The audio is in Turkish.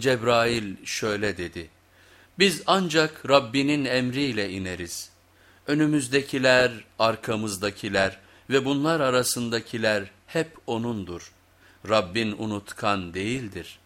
Cebrail şöyle dedi, biz ancak Rabbinin emriyle ineriz. Önümüzdekiler, arkamızdakiler ve bunlar arasındakiler hep O'nundur. Rabbin unutkan değildir.''